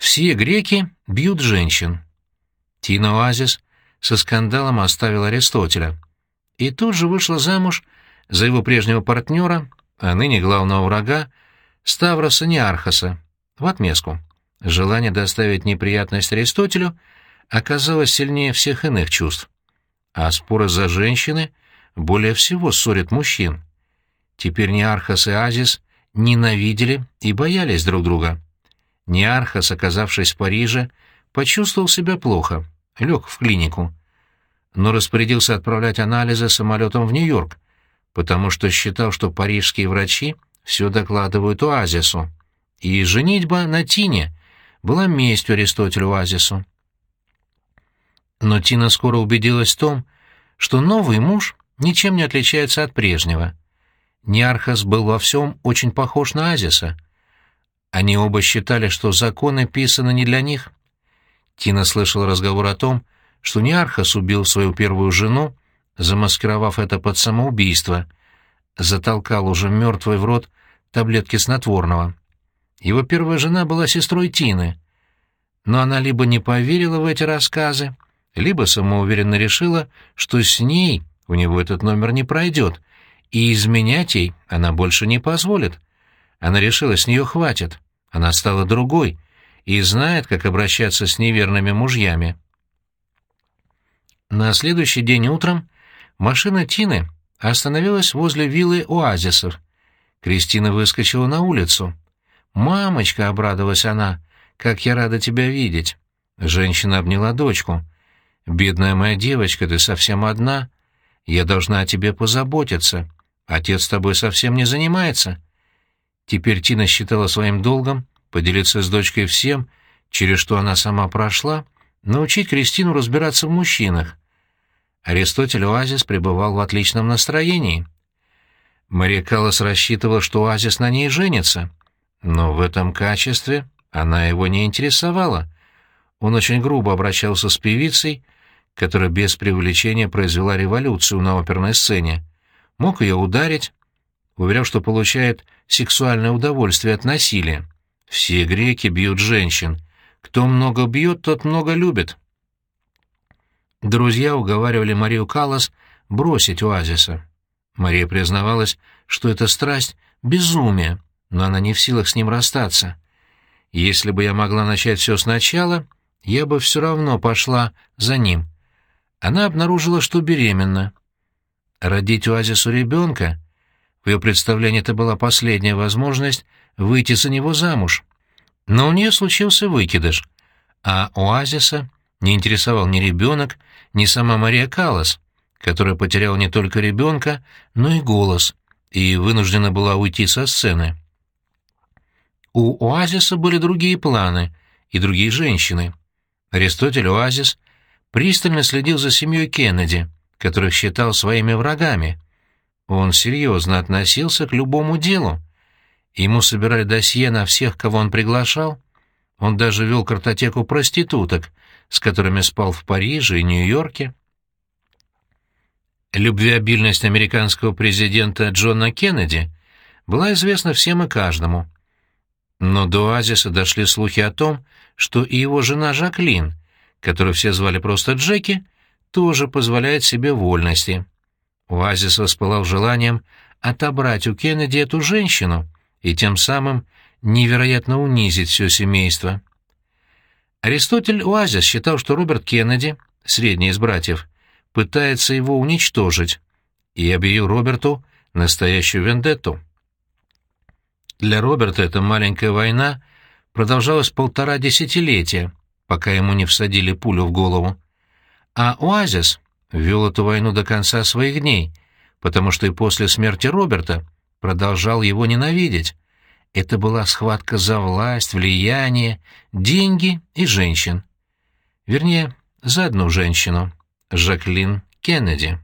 Все греки бьют женщин. Тина Оазис со скандалом оставила Аристотеля. И тут же вышла замуж за его прежнего партнера, а ныне главного врага, Ставроса Неархаса, в отместку. Желание доставить неприятность Аристотелю оказалось сильнее всех иных чувств. А споры за женщины более всего ссорят мужчин. Теперь Неархас и Азис ненавидели и боялись друг друга. Неархас, оказавшись в Париже, почувствовал себя плохо, лег в клинику, но распорядился отправлять анализы самолетом в Нью-Йорк, потому что считал, что парижские врачи все докладывают Оазису, и женитьба на Тине была местью Аристотелю Оазису. Но Тина скоро убедилась в том, что новый муж ничем не отличается от прежнего. Неархас был во всем очень похож на Азиса. Они оба считали, что законы писаны не для них. Тина слышала разговор о том, что Неархас убил свою первую жену, замаскировав это под самоубийство, затолкал уже мертвый в рот таблетки снотворного. Его первая жена была сестрой Тины, но она либо не поверила в эти рассказы, либо самоуверенно решила, что с ней у него этот номер не пройдет, и изменять ей она больше не позволит. Она решила, с нее хватит. Она стала другой и знает, как обращаться с неверными мужьями. На следующий день утром машина Тины остановилась возле виллы оазисов. Кристина выскочила на улицу. «Мамочка!» — обрадовалась она. «Как я рада тебя видеть!» Женщина обняла дочку. «Бедная моя девочка, ты совсем одна. Я должна о тебе позаботиться. Отец с тобой совсем не занимается». Теперь Тина считала своим долгом поделиться с дочкой всем, через что она сама прошла, научить Кристину разбираться в мужчинах. Аристотель Оазис пребывал в отличном настроении. Мария Каллас рассчитывала, что Оазис на ней женится, но в этом качестве она его не интересовала. Он очень грубо обращался с певицей, которая без преувеличения произвела революцию на оперной сцене. Мог ее ударить, уверял, что получает сексуальное удовольствие от насилия. Все греки бьют женщин. Кто много бьет, тот много любит. Друзья уговаривали Марию Каллас бросить оазиса. Мария признавалась, что эта страсть — безумие, но она не в силах с ним расстаться. Если бы я могла начать все сначала, я бы все равно пошла за ним. Она обнаружила, что беременна. Родить оазису ребенка — в ее представлении это была последняя возможность выйти за него замуж. Но у нее случился выкидыш, а оазиса не интересовал ни ребенок, ни сама Мария Каллас, которая потеряла не только ребенка, но и голос, и вынуждена была уйти со сцены. У Оазиса были другие планы и другие женщины. Аристотель Оазис пристально следил за семьей Кеннеди, которых считал своими врагами. Он серьезно относился к любому делу. Ему собирали досье на всех, кого он приглашал. Он даже вел картотеку проституток, с которыми спал в Париже и Нью-Йорке. Любвеобильность американского президента Джона Кеннеди была известна всем и каждому. Но до оазиса дошли слухи о том, что и его жена Жаклин, которую все звали просто Джеки, тоже позволяет себе вольности. Оазис воспылал желанием отобрать у Кеннеди эту женщину и тем самым невероятно унизить все семейство. Аристотель Оазис считал, что Роберт Кеннеди, средний из братьев, пытается его уничтожить, и объявил Роберту настоящую вендетту. Для Роберта эта маленькая война продолжалась полтора десятилетия, пока ему не всадили пулю в голову. А Оазис вел эту войну до конца своих дней, потому что и после смерти Роберта продолжал его ненавидеть. Это была схватка за власть, влияние, деньги и женщин. Вернее, за одну женщину — Жаклин Кеннеди.